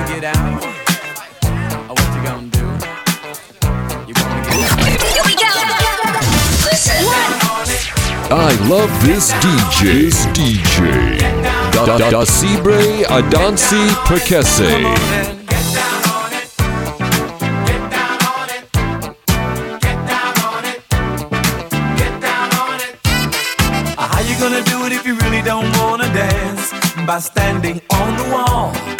gonna get out? Or what you gonna do? You gonna get out? Here we go! Listen! What? I love this DJ. This DJ. Da da da Sibre Adansi Perkese. How you gonna do it if you really don't wanna dance? By standing on the wall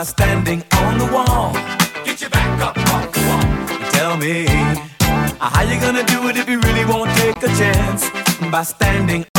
by standing on the wall. Get your back up off the wall. Tell me, how you gonna do it if you really won't take a chance? By standing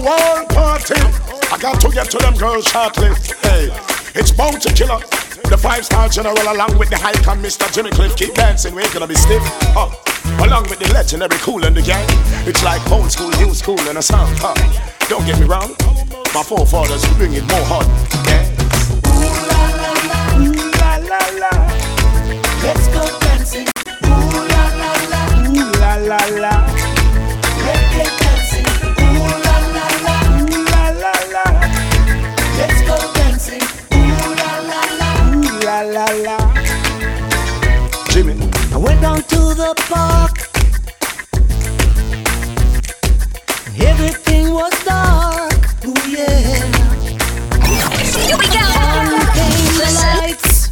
a world party. I got to get to them girls shortly. Hey, it's bound to kill her. The five star general along with the high con Mr. Jimmy Cliff keep dancing, we ain't gonna be stiff. Huh. Along with the legendary Kool and the Gang. It's like old school, new school and a sound. Huh. Don't get me wrong, my forefathers bring it more hot. Yeah. Ooh la la la, Let's go dancing. Ooh la la la. ooh la la la, la la la. Jimmy, I went down to the park. Everything was dark. Ooh yeah. Here we go. On came the lights.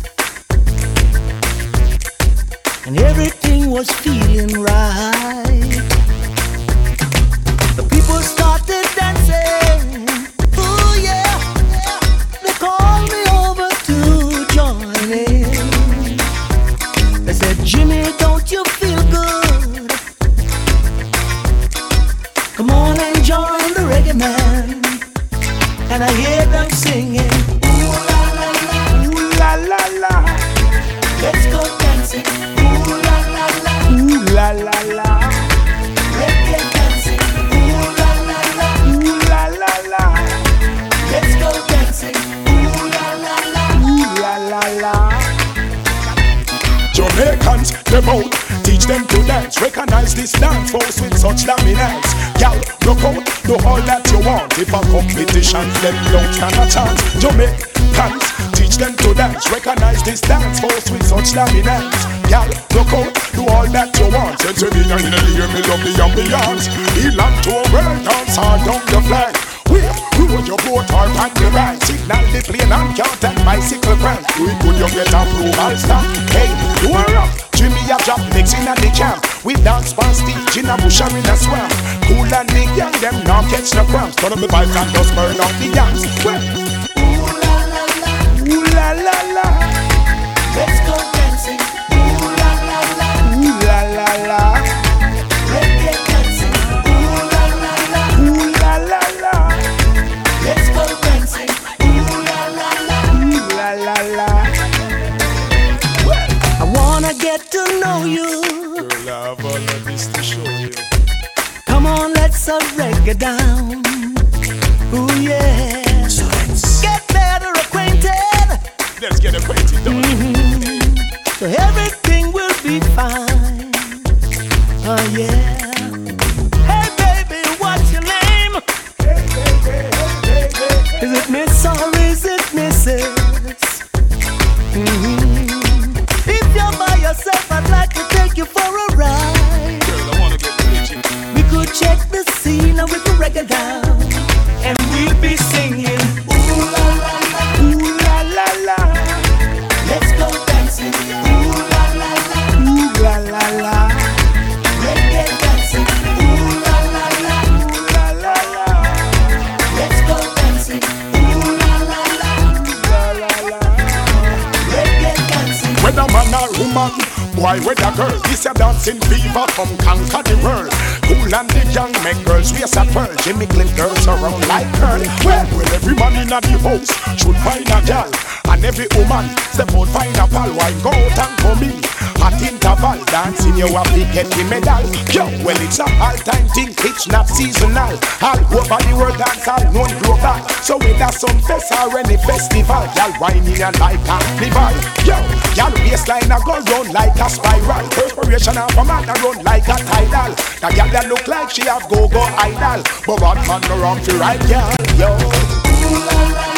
And everything was feeling right. The people started dancing. Ooh la la la, ooh la la la, let's go dancing. Ooh la la la, ooh la la la, dancing. Ooh la la la, ooh la la la, let's go dancing. Ooh la la la. ooh la la la. Jamaicans, them out, teach them to dance. Recognize this dance force with such dominance. Gal, look out, do all that you want. If a competition, them don't stand a chance. Jamaicans, teach them to dance. Recognize this dance force with such dominance. Gal, look out, do all that you want. Since we in the year, me love the ambiance. Elan to a world dance all down the flag. Wait, roll your boat or on the right Signal. The plane and count and bicycle crank We could you get approval stop. Hey, you are up. Jimmy a drop mixing at the camp. We dance past stage in a bush in a swamp. Kool and the Gang, them now catch the cramps Turn up the bike and just burn up the yams. Well, Ooh la la la, ooh la la la let's go dancing. Ooh la la la, Ooh la la la get to know you. Girl, I have all of this to show you Come on, let's a reggae down. Ooh yeah. Get better acquainted, Let's get acquainted done so everything will be fine. Oh yeah. Hey baby, what's your name? Is it Miss or is it Mrs? Mhm. If you're by yourself, I'd like to take you for a ride. Girl, I wanna get rich We could check the scene with the reggae down, boy, whether girl, this a dancing fever come conquer the world. Cool and the young make girls race a twirl. Jimmy Cliff girls around like curl. Well, well, every man in a the house should find a girl. And every woman step out find a pal. Why go interval dancing, you have to get the medal. Yo, well, it's a all-time thing, it's not seasonal. All over the world, dance all known global. So whether some fest or any festival, y'all whining and like carnival. Yo, y'all waistline a go round like a spiral. Perspiration of a man a run like a tidal. The girl that look like she have go-go idol. But one man no wrong to right girl. Yo, Ooh la la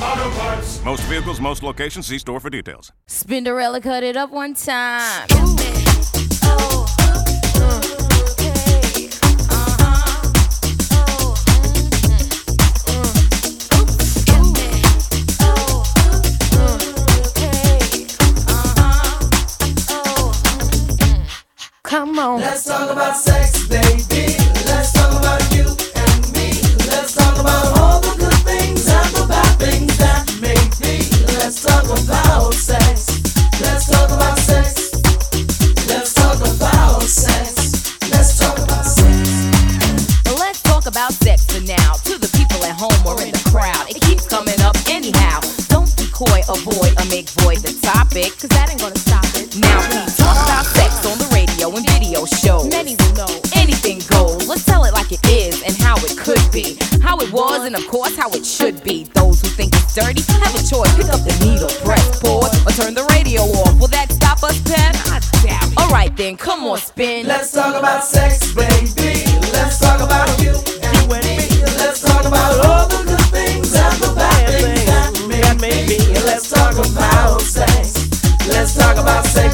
Auto Parts. most vehicles, most locations. See store for details. Spinderella cut it up one time. Come on. Let's talk about sex, baby. Let's talk about you it was and of course how it should be. Those who think it's dirty have a choice. Pick up the needle, press pause, or turn the radio off. Will that stop us, Pep? I doubt it. Alright then, come on, spin. Let's talk about sex, baby. Let's talk about you and me. Let's talk about all the good things and the bad things that make me. Let's talk about sex. Let's talk about sex.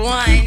one.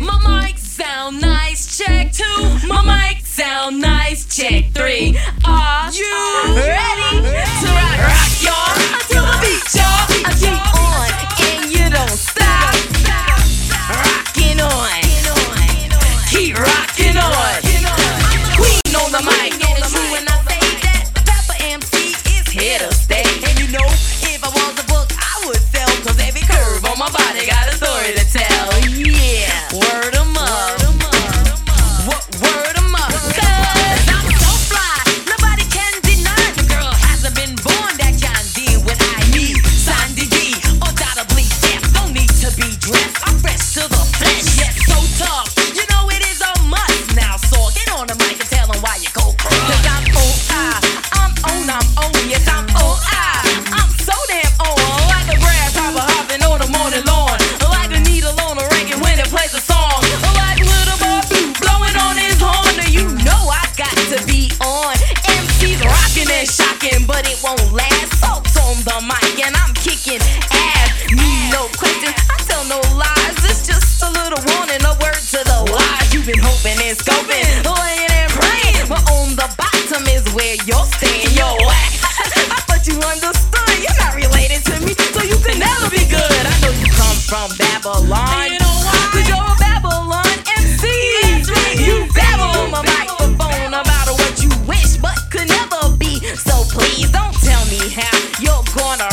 You're gonna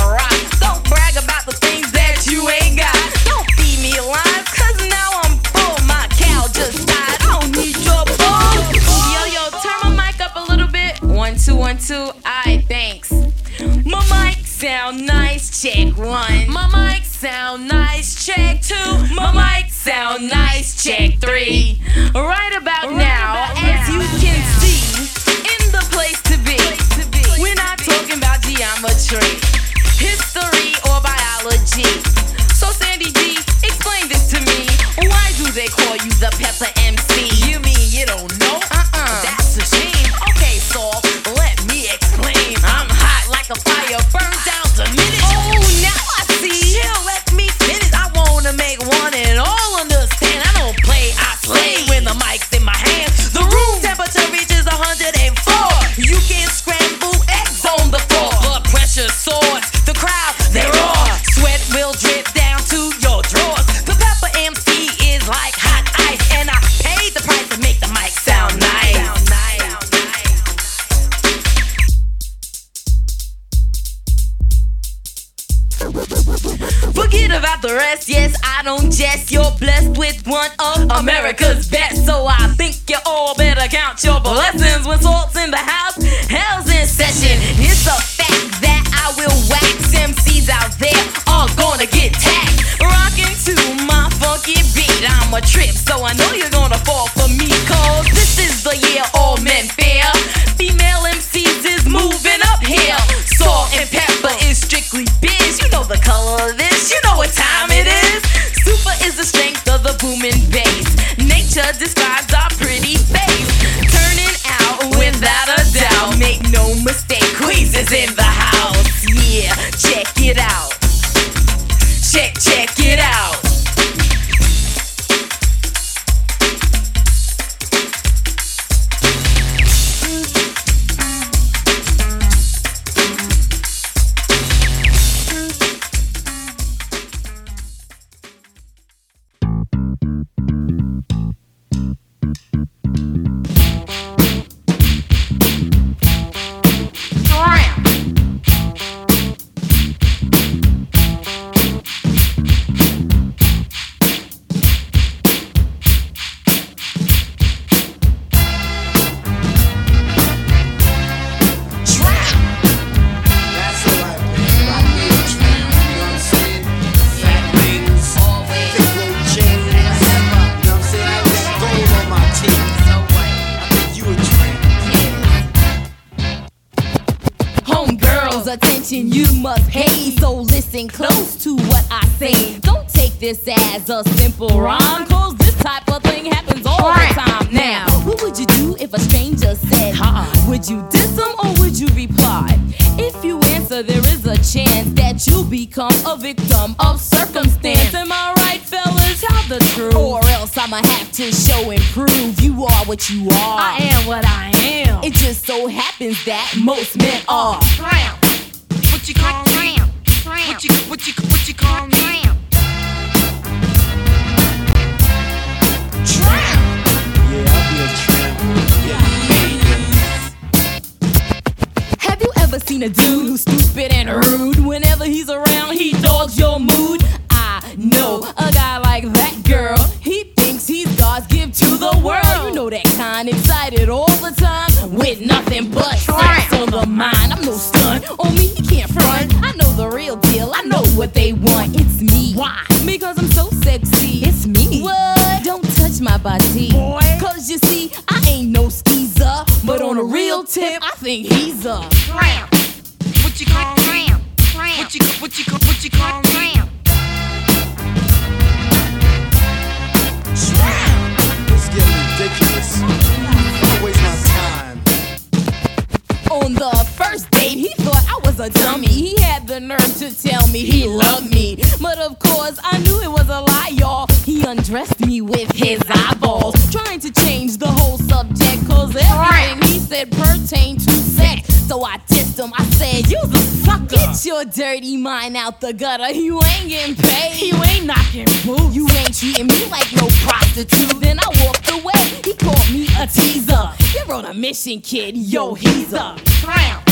dirty mind out the gutter. You ain't getting paid. You ain't knocking boots. You ain't treating me like no prostitute. Then I walked away. He called me a teaser. You're on a mission, kid. Yo, he's a clown.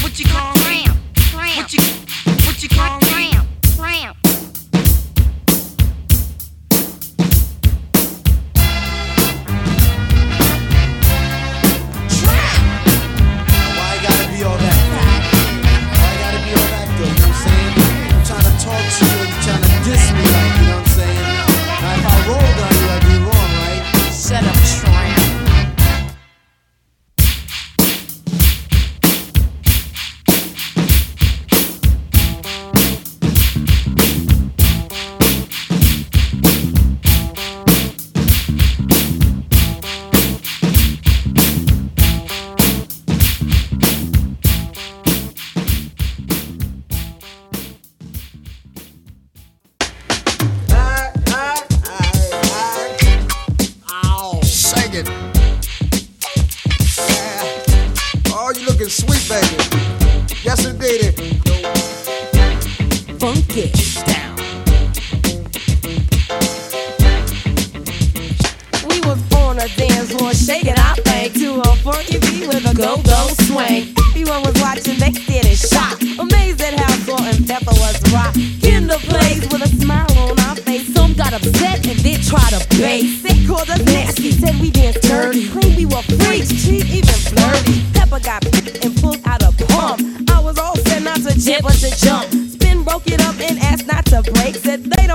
What you call clown? Clown. What you what you call clown? Clown. she really trying to diss me like, you know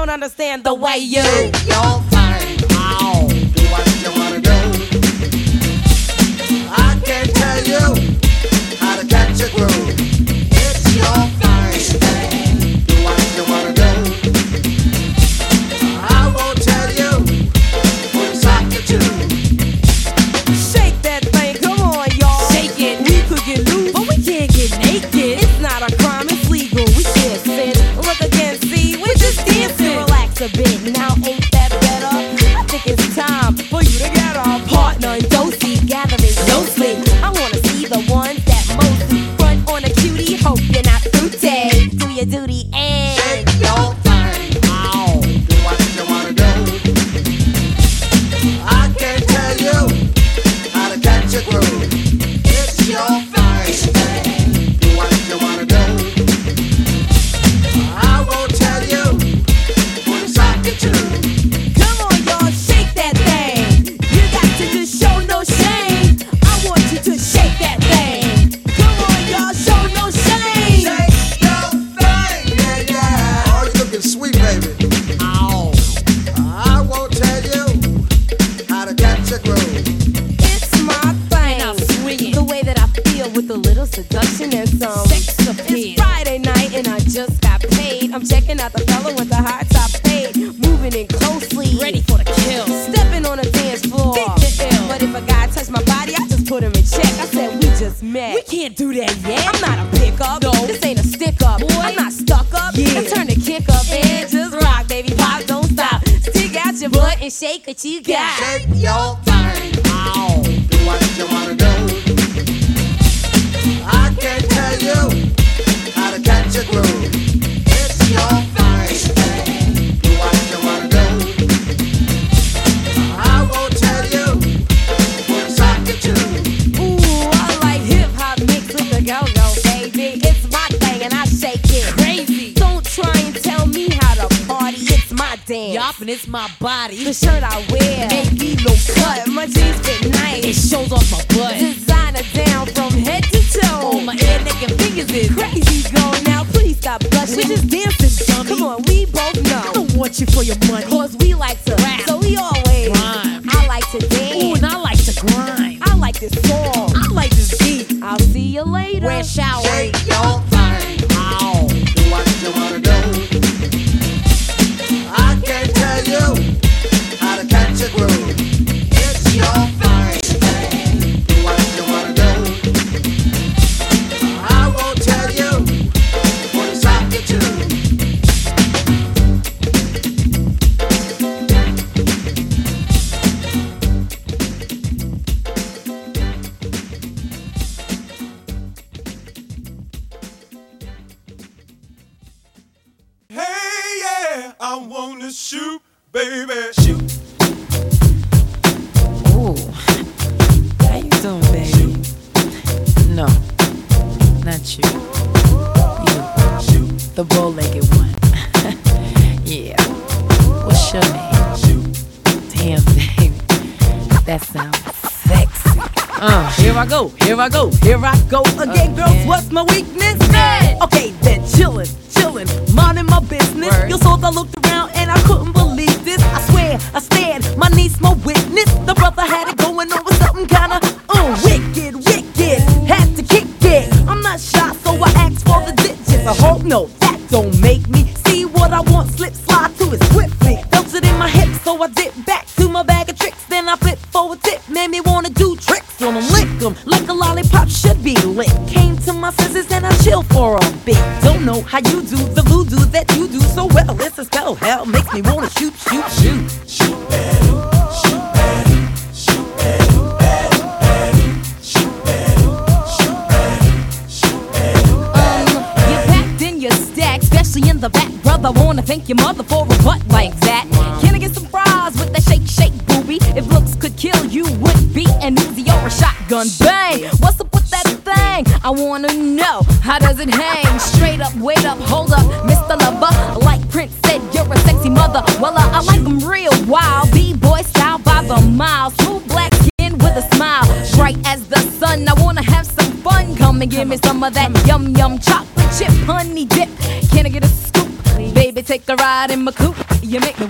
don't understand the way you. and it's my body. The shirt I wear ain't me no cut. My jeans fit nice. It shows off my butt. Designer down from head to toe. All my head, neck, and fingers is crazy. Go now, please stop blushing. We just dancing, dummy. Come on, we both know. I don't want you for your money. Cause we like to rap. So we always rhyme. I like to dance. Ooh, and I like to grind. I like this song. I like this beat. I'll see you later. Red shower. Shake your fire. Here I go, here I go again, girls. What's my weakness? Okay, then chillin', chillin', minding my business. Word. Your souls, I looked around. Thank your mother for a butt like that. Can I get some fries with that shake, shake, booby? If looks could kill, you would be an Uzi or a shotgun. Bang! What's up with that thing? I wanna know. How does it hang? Straight up, wait up, hold up, Mr. Lover. Like Prince said, you're a sexy mother. Well, uh, I like them real wild. B-boy style by the mile. Smooth black skin with a smile. Bright as the sun. I wanna have some fun. Come and give me some of that yum yum chocolate chip honey dip. Take a ride in my coupe. You make me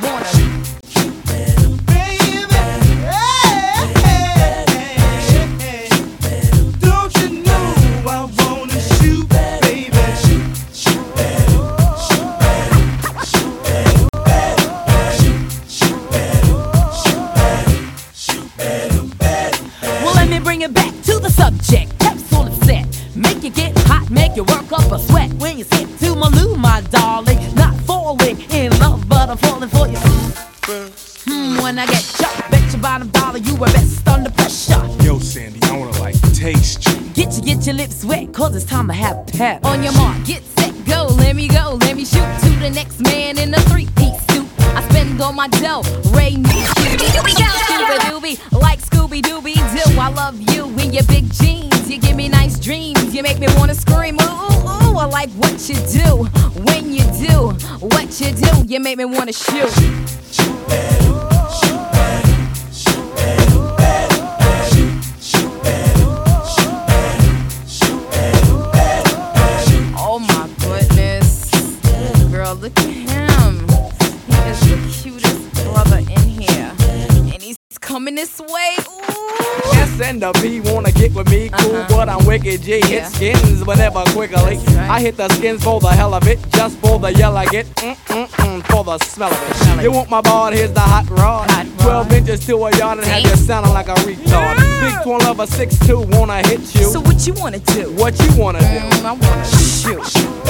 it's time to have pep. On your mark, get set, go, let me go, let me shoot to the next man in a three piece suit. I spend all my dough, Ray me, Here we go. Scooby Dooby, like Scooby Dooby Doo. I love you in your big jeans. You give me nice dreams, you make me wanna scream. Ooh, ooh, ooh, I like what you do. When you do what you do, you make me wanna shoot. Quickly. I hit the skins for the hell of it, just for the yell I get, mm mm mm, for the smell of it. You want my ball? Here's the hot rod. 12 inches to a yard and have you sounding like a retard. Big twin lover, 6'2, wanna hit you. So what you wanna do? What you wanna do? Mm, I wanna shoot.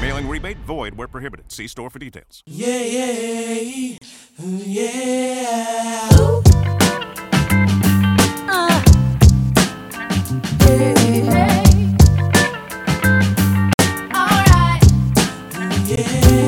Mailing rebate void where prohibited. See store for details. Yeah, yeah, yeah. I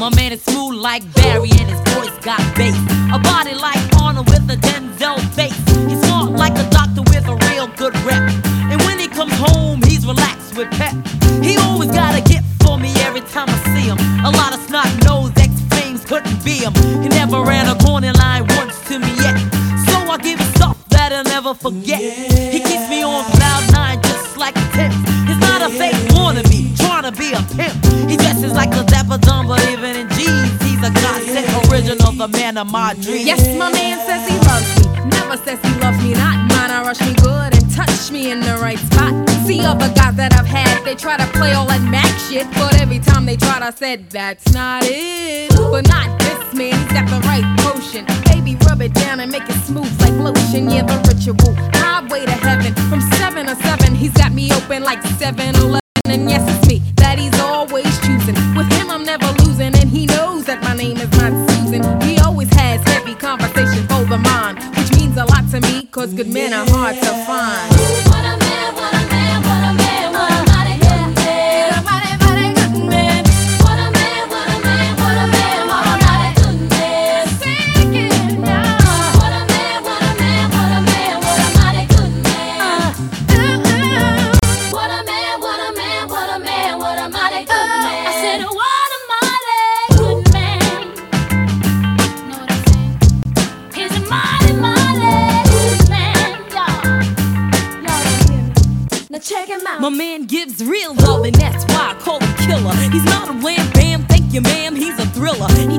My man is smooth like Barry and his voice got bass. A body like Arnold with a Denzel with pep. He always got a gift for me every time I see him. A lot of snot nose ex flames couldn't be him. He never ran a corner line once to me yet. So I give him stuff that I'll never forget. He keeps me on cloud nine just like a tip. He's not a fake wannabe, trying to be a pimp. He dresses like a dapper dumb, but even in jeans, he's a godsend original, the man of my dreams. Yes, my man says he loves me. Never says he loves me not. Mine, I rush me good and touch me in the right spot. Other guys that I've had, they try to play all that Mac shit, but every time they tried, I said that's not it. But not this man, he's got the right potion. Baby, rub it down and make it smooth like lotion. Yeah, the ritual. Highway to heaven from seven to seven. He's got me open like 7-Eleven. And yes, it's me that he's always choosing. With him, I'm never losing, and he knows that my name is not Susan. He always has heavy conversation for the mind, which means a lot to me, cause good men are hard to find. My man gives real love, and that's why I call him killer. He's not a wham bam, thank you, ma'am. He's a thriller. He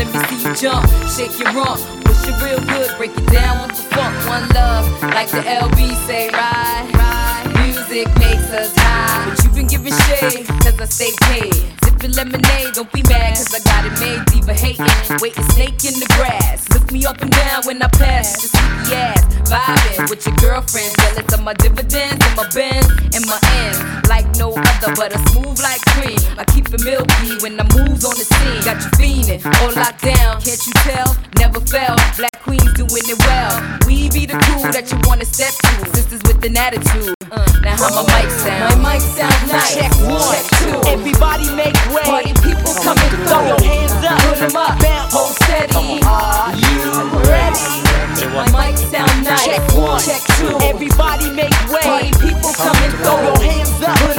Let me see you jump. Shake your rump, push it real good, break it down with the funk. One love, like the LB say, ride. ride. Music makes us high. But you been giving shade, cause I stay paid. Sipping lemonade, don't be mad, cause I got it made. Diva hating, waiting snake in the grass. Look me up and down when I pass your sneaky ass. Vibing with your girlfriend, jealous of my dividends and my bends and my ends. Like no other, but a smooth like cream. I keep it milky when I moves on the scene. Got you fiending, all locked down. Can't you tell? Never fell. Black queens doing it well. We be the crew that you wanna step to. Sisters with an attitude. Uh, now how my mic sound? My mic sound nice. Check one, Check two. Everybody make way. Party people coming through. Throw your hands up. Put 'em up. Bounce. Hold steady.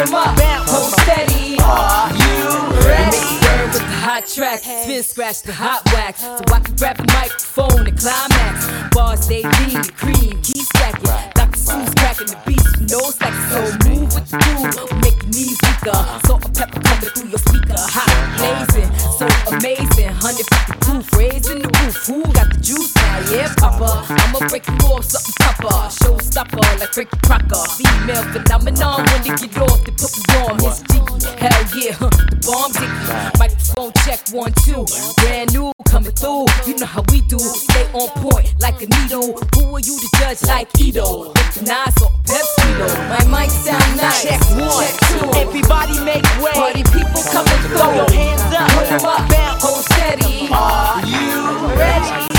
'Em up. Bounce. Hold steady. Are you ready? With the hot track, spin scratch the hot wax, so I can grab the microphone and climax. Bars they lean, the cream, keep stacking. Dr. Seuss cracking the beats, no slacking. So move with the groove, make your knees weaker. Salt and pepper coming through your speaker, hot blazing, so amazing. 150 proof, raising the roof. Who got the? Yeah, Papa. I'ma break you off something proper. Showstopper like Ricky Crocker. Female phenomenon when they get off, they put me on. Miss Jiggy, hell yeah, huh, the bomb dicky. Microphone check one, two. Brand new, coming through. You know how we do. Stay on point like a needle. Who are you to judge like Edo? Nas or Pepsi? My mic sound nice. Check one. Check two. Everybody make way. Party people coming through. Throw your hands up. Put 'em up. Bounce. Hold steady. Are you ready?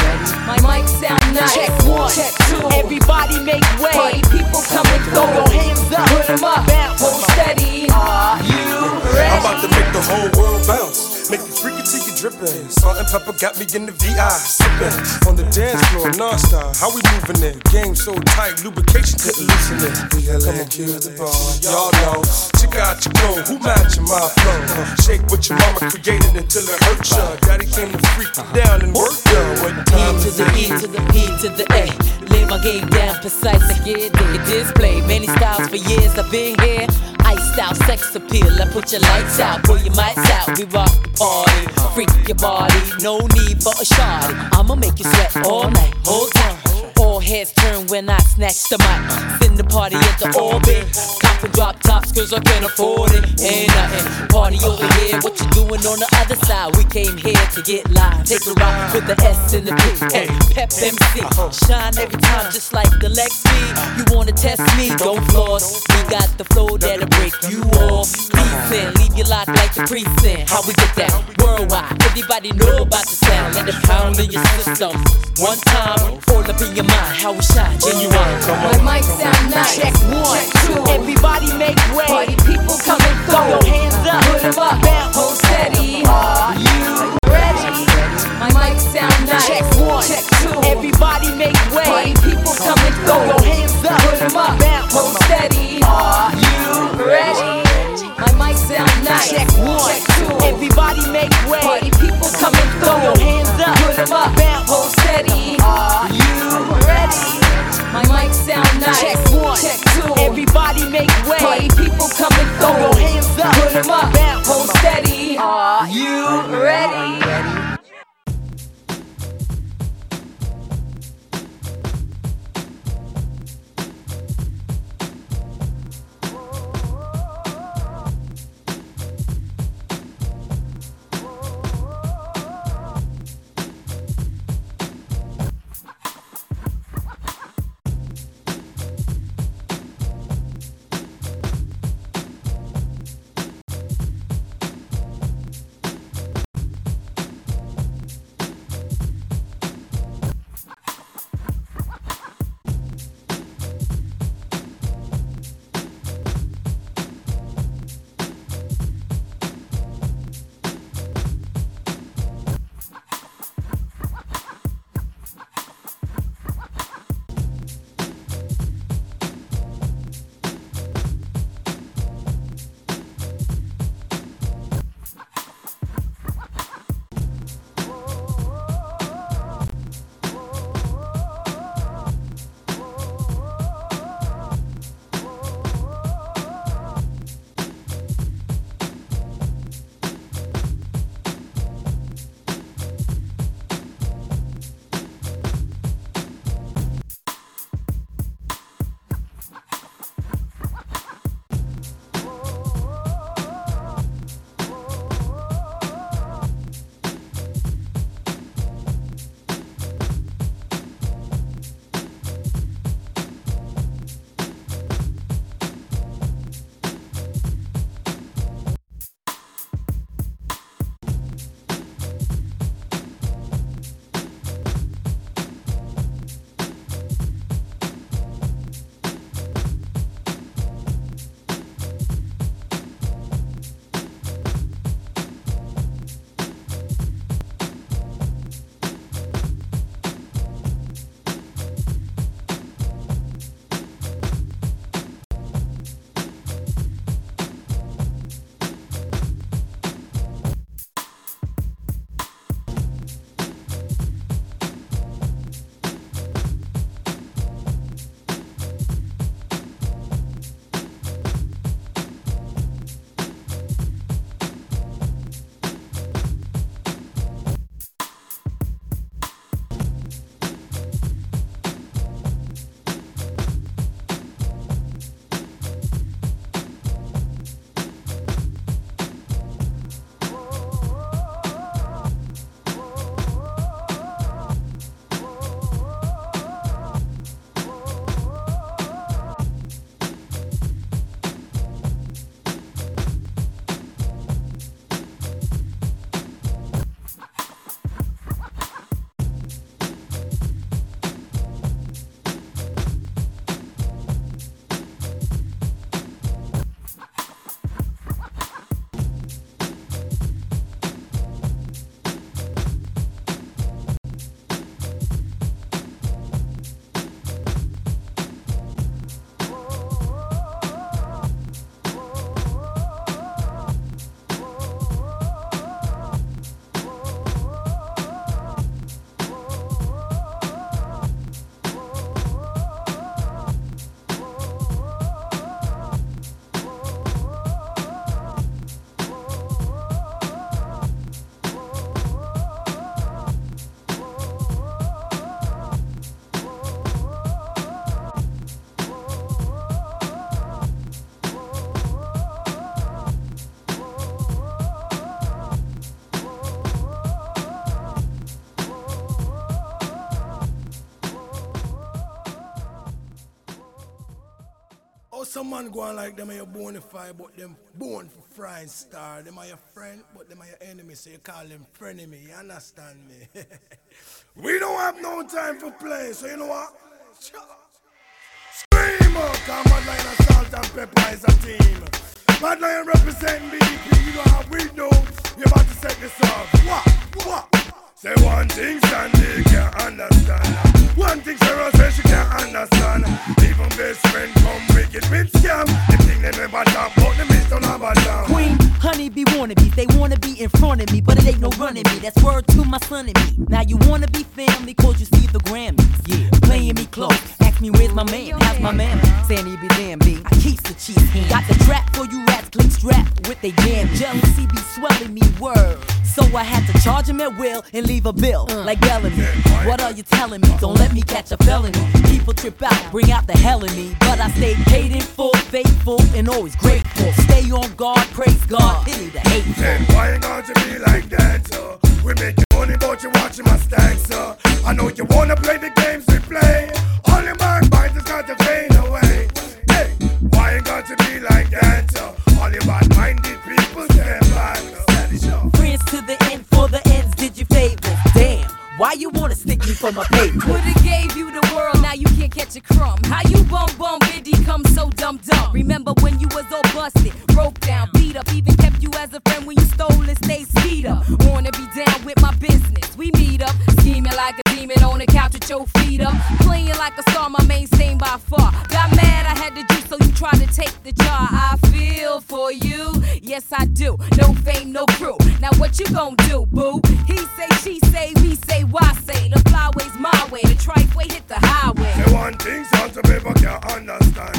My mic sound nice. Check one. Check two. Everybody make way. Party people coming through. Throw your hands up. Put 'em up. Bounce. Hold steady. Are you ready? I'm about to make the whole world bounce. Make you freaky till you drippin'. Salt and pepper got me in the VI sippin'. On the dance floor, non-stop. How we moving it? Game so tight, lubrication couldn't loosen it. We Come on, kill the bar. Y'all know. Check out your glow. Who matching my flow? Shake what your mama created until it hurt ya. Daddy came to freak you down and work ya. What time to the E to the P to the A. Lay my game down precise. I get it. Display many styles for years. I've been here. Out sex appeal. I put your lights out, pull your mics out. We rock the party. Freak your body. No need for a shot. I'ma make you sweat all night. Hold on. All heads turn when I snatch the mic. Send the party into orbit. Cop and drop tops cause I can't afford it. Ain't nothing. Party over here. What you doing on the other side? We came here to get live. Take a ride with the S in the P. Hey, Pep MC. Shine every time just like the Lex B. You wanna test me? Don't floss. We got the flow that'll break you off. Decent. Leave you locked like the precinct. How we get down? Worldwide. Everybody know about the sound. Let it pound in your system. One time. All up in your mind. How we shine. Genuine. My mic sound nice. Check one. Check two. Everybody make way. Party people coming through. Throw your hands up. Put 'em up. Bounce. Hold steady. Are you ready? My mic sound nice. Check one. Check two. Everybody make way. Party people coming through. Throw your hands up. Put 'em up. Bounce. Hold steady. Are you ready? My mic sound nice. Check one. Check two. Everybody make way. Party people coming through. Throw your hands up. Put 'em up. Bounce. Hold steady. Are you ready? My mic sound nice. Check one. Check. Everybody make way. Party people coming through. Throw your hands up. Put 'em up. Bounce. Hold steady. Are you ready? Some man go on like them are your bonafide, but them born for frying star. Them are your friend, but them are your enemy, so you call them frenemy. You understand me? we don't have no time for play, so you know what? Scream out, come Mad Lion and Salt-N-Pepa is a team. Mad Lion representing BDP, you know how we do. We about to set this up. What? What? Say one thing Sandy can't understand. One thing Cheryl says she can't understand. Even best friend come wicked with scam. The thing they never talk about, the miss don't have. Queen, honey be wannabes. They wanna be in front of me, but it ain't no running me. That's word to my son and me. Now you wanna be family, they damn Jealousy be swelling me word. So I had to charge him at will and leave a bill uh. like Bellamy. What are you telling me? Don't let me catch a felony. People trip out, bring out the hell in me. But I stay paid in full, faithful, and always grateful. Stay on guard, praise God, pity the hateful. Then why you gonna be like that, sir? We making money, but you watching my stacks, sir. I know you wanna play the games we play. Only backbiters got to why you wanna stick me for my paper? Would've gave you the world, now you can't catch a crumb. How you bum bum biddy come so dumb dumb? Remember when you was all busted, broke down, beat up, even kept you as a friend when you stole and stayed skied up. Wanna be down with my business? We meet up, scheming like a demon on the couch with your feet up, playing like a star, my main stain by far. Got mad, I had to do so you tried to take the jar. I feel for you, yes I do. No fame, no crew. Now what you gon' do, boo? He say, she say, we say, why say? The flyway's my way, the trike way hit the highway. Say one thing, sons of people can't understand.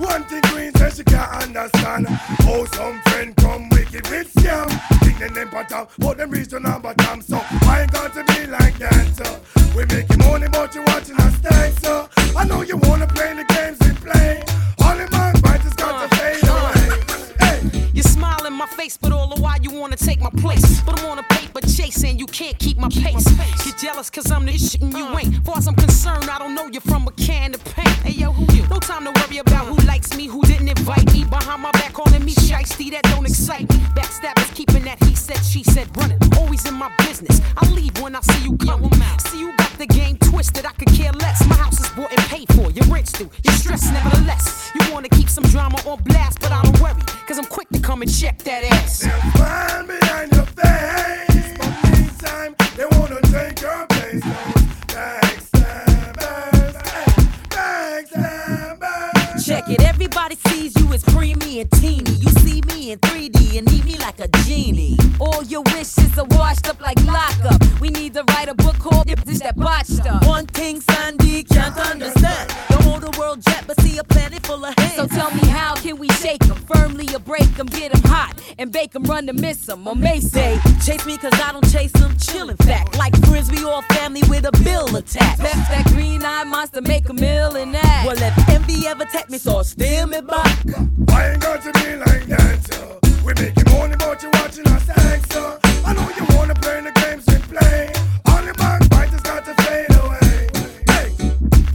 One thing Queen says she can't understand. Oh, some friend come wicked with scam. Think they name pot out, but them reach to number time. So I ain't got to be like that, sir? We making money, but you watching us stand, sir. I know you wanna play the games we play. Only man biters got to uh, fade away. Uh. Hey. You smile in my face, but all the while you wanna take my place. But I'm on a paper chase and you can't keep my pace. Get jealous cause I'm the shit and you ain't. Far as I'm concerned, I don't know you from a can of paint. Hey yo, who you? No time to worry about who likes me, who didn't invite me. Behind my back calling me shiesty, that don't excite me. Backstabbers keeping that he said, she said running. Always in my business. I leave when I see you coming. See you got the game twisted, I could care less. My house is bought and paid for, your rent's due, you're stressed nevertheless. You wanna keep some drama on blast, but I don't worry, cause I'm quick to come and check that ass. Man behind your face. They wanna take your place. Those backstabbers. hey, Backstabbers. Check it, everybody sees you as preemie and teeny. You see me in 3D and need me like a genie. All your wishes are washed up like lockup. We need to write a book called If This That Botched Up. One thing Sandy can't understand. Don't hold the world jet, but see a tell me how can we shake them? Firmly or break them, get them hot and bake them, run to miss them. Or may say, Chase me cause I don't chase them. Chillin' fact. Like friends, we all family with a bill attack. Pep that green eye monster, make a mill in. Well, if envy ever attack me, so steal me back. Why ain't got to be like that, sir? We making money, but you watching us act, sir. I know you wanna play the games we play. Only backbiters got to fade away. Hey,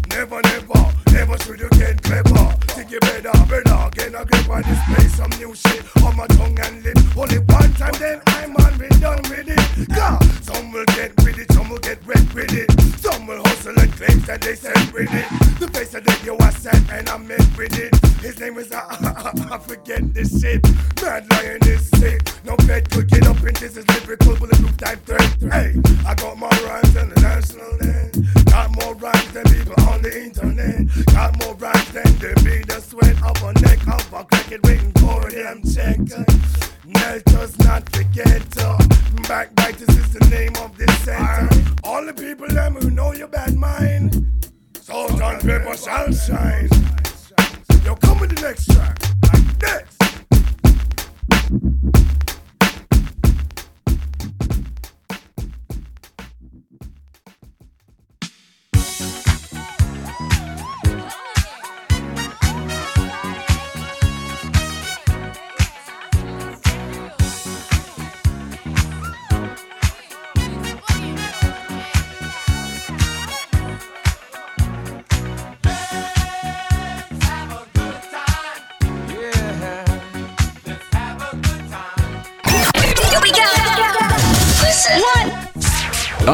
never, never, never should you get clever. You better, better get a grip on this place. Some new shit on my tongue and lip. Only one time, then I'm on, be done with it. God, some will get with it, some will get wet with it. Some will hustle and claim that they said with it. The face of that you was set and I met with it. His name is I i forget this shit. Mad lion is sick. No bed could get up in this is lyrical bulletproof type threat. Hey, I got more rhymes than the national land. Got more rhymes than people on the internet. Got more rhymes than the beat the sweat of a neck of a cricket waiting for damn check. Let us not forget uh, Backbiters is the name of this center. All the people them who know your bad mind. Salt-N-Pepa shall shine. Yo, come with the next track. Like this.